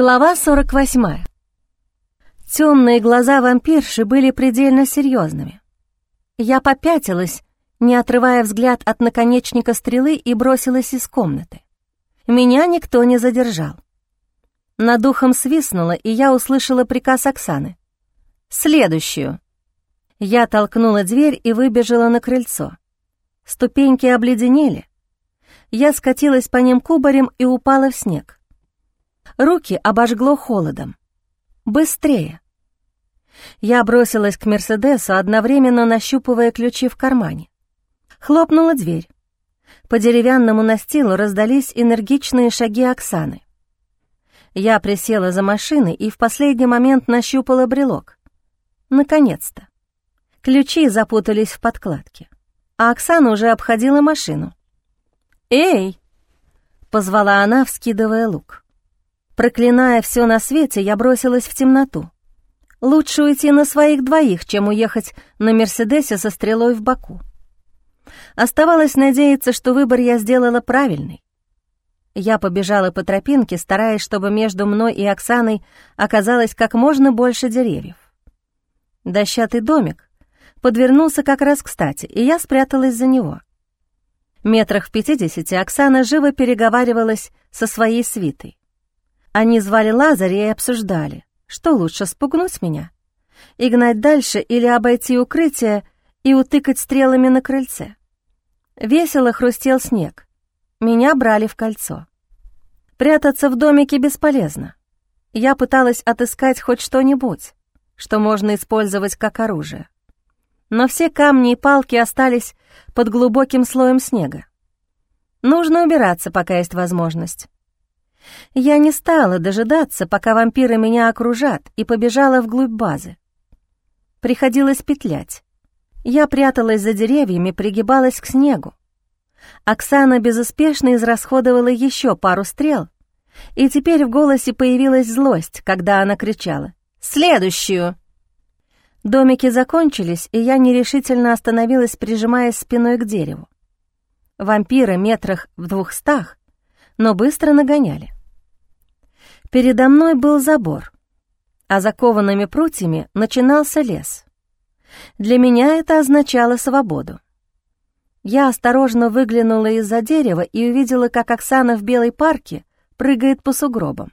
Глава 48. Темные глаза вампирши были предельно серьезными. Я попятилась, не отрывая взгляд от наконечника стрелы, и бросилась из комнаты. Меня никто не задержал. Над духом свистнуло, и я услышала приказ Оксаны. «Следующую». Я толкнула дверь и выбежала на крыльцо. Ступеньки обледенели. Я скатилась по ним кубарем и упала в снег. Руки обожгло холодом. «Быстрее!» Я бросилась к Мерседесу, одновременно нащупывая ключи в кармане. Хлопнула дверь. По деревянному настилу раздались энергичные шаги Оксаны. Я присела за машиной и в последний момент нащупала брелок. Наконец-то. Ключи запутались в подкладке, а Оксана уже обходила машину. «Эй!» — позвала она, вскидывая лук. Проклиная все на свете, я бросилась в темноту. Лучше уйти на своих двоих, чем уехать на «Мерседесе» со стрелой в боку. Оставалось надеяться, что выбор я сделала правильный. Я побежала по тропинке, стараясь, чтобы между мной и Оксаной оказалось как можно больше деревьев. Дощатый домик подвернулся как раз кстати, и я спряталась за него. Метрах в пятидесяти Оксана живо переговаривалась со своей свитой. Они звали Лазаря и обсуждали, что лучше спугнуть меня, и гнать дальше или обойти укрытие и утыкать стрелами на крыльце. Весело хрустел снег. Меня брали в кольцо. Прятаться в домике бесполезно. Я пыталась отыскать хоть что-нибудь, что можно использовать как оружие. Но все камни и палки остались под глубоким слоем снега. Нужно убираться, пока есть возможность. Я не стала дожидаться, пока вампиры меня окружат, и побежала вглубь базы. Приходилось петлять. Я пряталась за деревьями, пригибалась к снегу. Оксана безуспешно израсходовала еще пару стрел, и теперь в голосе появилась злость, когда она кричала «Следующую!». Домики закончились, и я нерешительно остановилась, прижимаясь спиной к дереву. Вампиры метрах в двухстах, но быстро нагоняли. Передо мной был забор, а закованными прутьями начинался лес. Для меня это означало свободу. Я осторожно выглянула из-за дерева и увидела, как Оксана в белой парке прыгает по сугробам.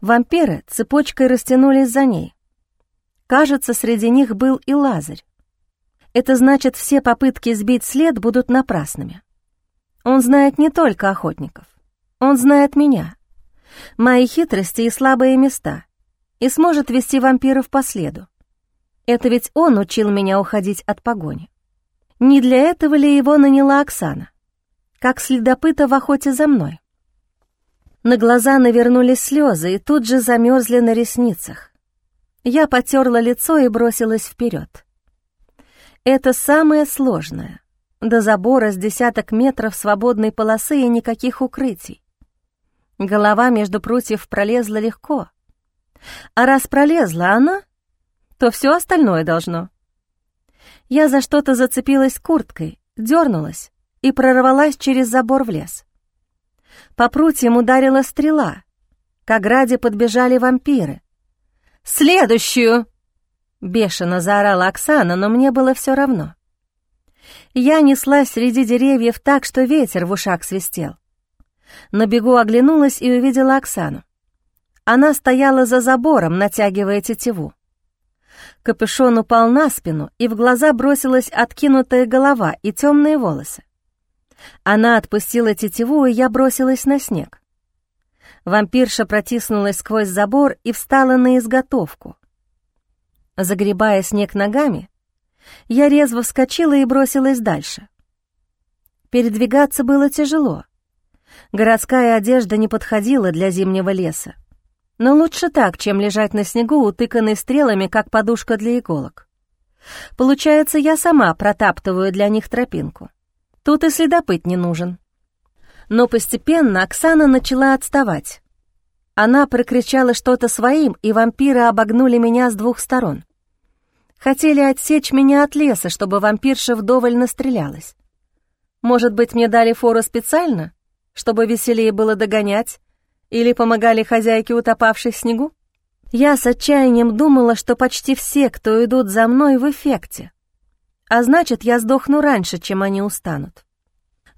Вампиры цепочкой растянулись за ней. Кажется, среди них был и Лазарь. Это значит, все попытки сбить след будут напрасными. Он знает не только охотников. Он знает меня мои хитрости и слабые места, и сможет вести вампиров по следу. Это ведь он учил меня уходить от погони. Не для этого ли его наняла Оксана? Как следопыта в охоте за мной. На глаза навернулись слезы и тут же замерзли на ресницах. Я потерла лицо и бросилась вперед. Это самое сложное. До забора с десяток метров свободной полосы и никаких укрытий. Голова между прутьев пролезла легко. А раз пролезла она, то все остальное должно. Я за что-то зацепилась курткой, дернулась и прорвалась через забор в лес. По прутьям ударила стрела. К ограде подбежали вампиры. «Следующую!» — бешено заорала Оксана, но мне было все равно. Я неслась среди деревьев так, что ветер в ушах свистел. На бегу оглянулась и увидела Оксану. Она стояла за забором, натягивая тетиву. Капюшон упал на спину, и в глаза бросилась откинутая голова и темные волосы. Она отпустила тетиву, и я бросилась на снег. Вампирша протиснулась сквозь забор и встала на изготовку. Загребая снег ногами, я резво вскочила и бросилась дальше. Передвигаться было тяжело. Городская одежда не подходила для зимнего леса. Но лучше так, чем лежать на снегу, утыканный стрелами, как подушка для иголок. Получается, я сама протаптываю для них тропинку. Тут и следопыт не нужен. Но постепенно Оксана начала отставать. Она прокричала что-то своим, и вампиры обогнули меня с двух сторон. Хотели отсечь меня от леса, чтобы вампирша вдоволь настрелялась. Может быть, мне дали фору специально? Чтобы веселее было догонять Или помогали хозяйке, утопавшей в снегу? Я с отчаянием думала, что почти все, кто идут за мной, в эффекте. А значит, я сдохну раньше, чем они устанут.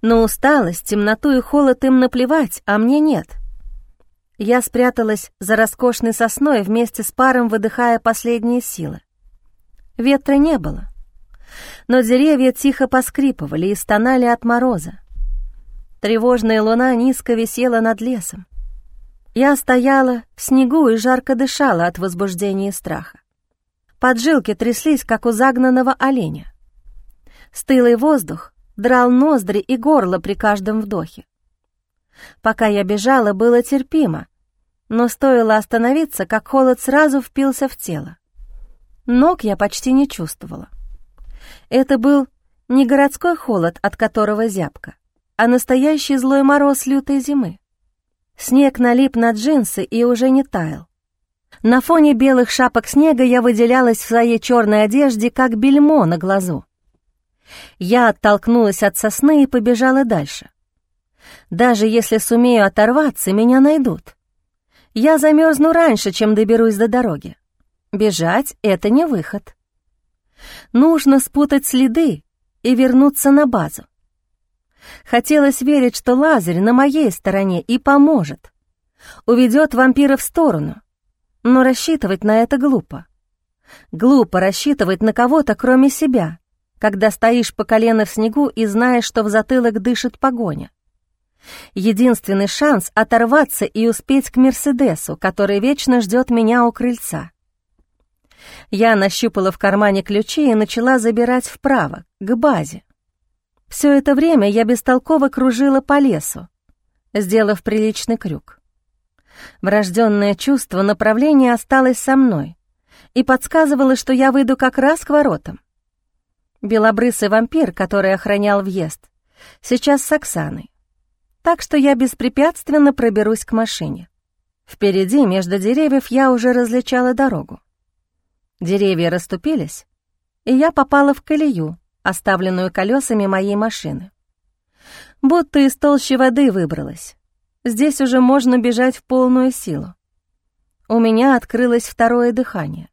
Но усталость, темноту и холод им наплевать, а мне нет. Я спряталась за роскошной сосной вместе с паром, выдыхая последние силы. Ветра не было, но деревья тихо поскрипывали и стонали от мороза. Тревожная луна низко висела над лесом. Я стояла в снегу и жарко дышала от возбуждения и страха. Поджилки тряслись, как у загнанного оленя. Стылый воздух драл ноздри и горло при каждом вдохе. Пока я бежала, было терпимо, но стоило остановиться, как холод сразу впился в тело. Ног я почти не чувствовала. Это был не городской холод, от которого зябко, а настоящий злой мороз лютой зимы. Снег налип на джинсы и уже не таял. На фоне белых шапок снега я выделялась в своей черной одежде, как бельмо на глазу. Я оттолкнулась от сосны и побежала дальше. Даже если сумею оторваться, меня найдут. Я замерзну раньше, чем доберусь до дороги. Бежать — это не выход. Нужно спутать следы и вернуться на базу. Хотелось верить, что Лазарь на моей стороне и поможет. Уведет вампира в сторону. Но рассчитывать на это глупо. Глупо рассчитывать на кого-то, кроме себя, когда стоишь по колено в снегу и знаешь, что в затылок дышит погоня. Единственный шанс — оторваться и успеть к Мерседесу, который вечно ждет меня у крыльца. Я нащупала в кармане ключи и начала забирать вправо, к базе. Все это время я бестолково кружила по лесу, сделав приличный крюк. Врожденное чувство направления осталось со мной и подсказывало, что я выйду как раз к воротам. Белобрысый вампир, который охранял въезд, сейчас с Оксаной. Так что я беспрепятственно проберусь к машине. Впереди, между деревьев, я уже различала дорогу. Деревья расступились, и я попала в колею, оставленную колесами моей машины. Будто из толщи воды выбралась. Здесь уже можно бежать в полную силу. У меня открылось второе дыхание.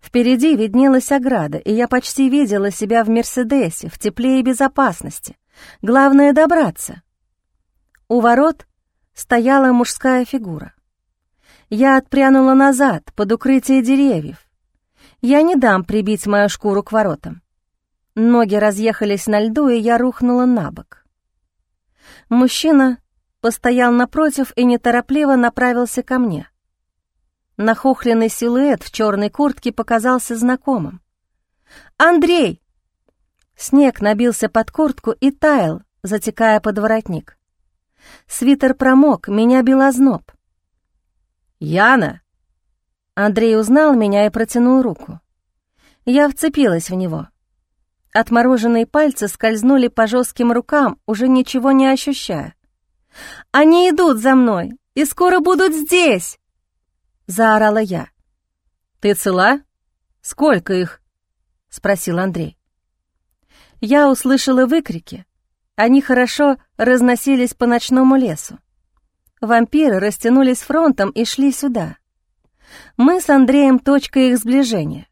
Впереди виднелась ограда, и я почти видела себя в «Мерседесе», в тепле и безопасности. Главное — добраться. У ворот стояла мужская фигура. Я отпрянула назад, под укрытие деревьев. Я не дам прибить мою шкуру к воротам. Ноги разъехались на льду, и я рухнула на бок. Мужчина постоял напротив и неторопливо направился ко мне. Нахохленный силуэт в черной куртке показался знакомым. «Андрей!» Снег набился под куртку и таял, затекая под воротник. Свитер промок, меня бил озноб. «Яна!» Андрей узнал меня и протянул руку. Я вцепилась в него. Отмороженные пальцы скользнули по жестким рукам, уже ничего не ощущая. «Они идут за мной и скоро будут здесь!» заорала я. «Ты цела? Сколько их?» — спросил Андрей. Я услышала выкрики. Они хорошо разносились по ночному лесу. Вампиры растянулись фронтом и шли сюда. Мы с Андреем точка их сближения.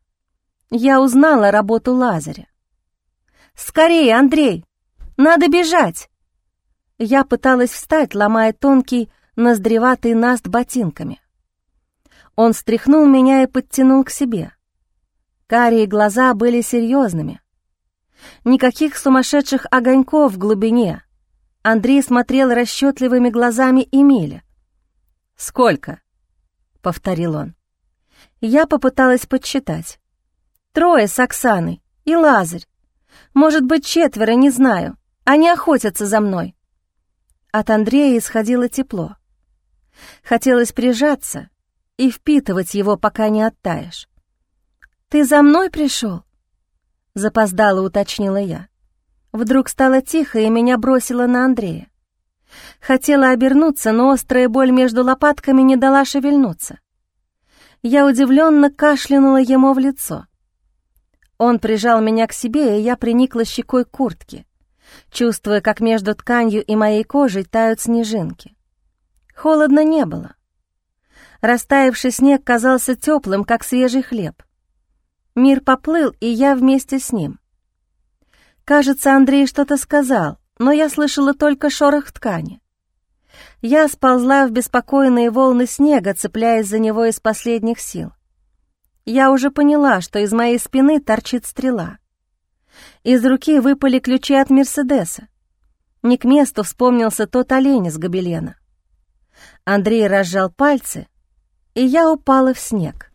Я узнала работу Лазаря. «Скорее, Андрей! Надо бежать!» Я пыталась встать, ломая тонкий, ноздреватый наст ботинками. Он встряхнул меня и подтянул к себе. Карие глаза были серьезными. Никаких сумасшедших огоньков в глубине. Андрей смотрел расчетливыми глазами Эмиля. «Сколько?» — повторил он. Я попыталась подсчитать. «Трое с Оксаной и Лазарь. Может быть, четверо, не знаю. Они охотятся за мной». От Андрея исходило тепло. Хотелось прижаться, и впитывать его, пока не оттаешь. «Ты за мной пришел?» — запоздало уточнила я. Вдруг стало тихо, и меня бросило на Андрея. Хотела обернуться, но острая боль между лопатками не дала шевельнуться. Я удивленно кашлянула ему в лицо. Он прижал меня к себе, и я приникла щекой к куртке, чувствуя, как между тканью и моей кожей тают снежинки. Холодно не было. Растаявший снег казался теплым, как свежий хлеб. Мир поплыл, и я вместе с ним. Кажется, Андрей что-то сказал, но я слышала только шорох ткани. Я сползла в беспокойные волны снега, цепляясь за него из последних сил. Я уже поняла, что из моей спины торчит стрела. Из руки выпали ключи от Мерседеса. Не к месту вспомнился тот олень из гобелена. Андрей разжал пальцы, и я упала в снег.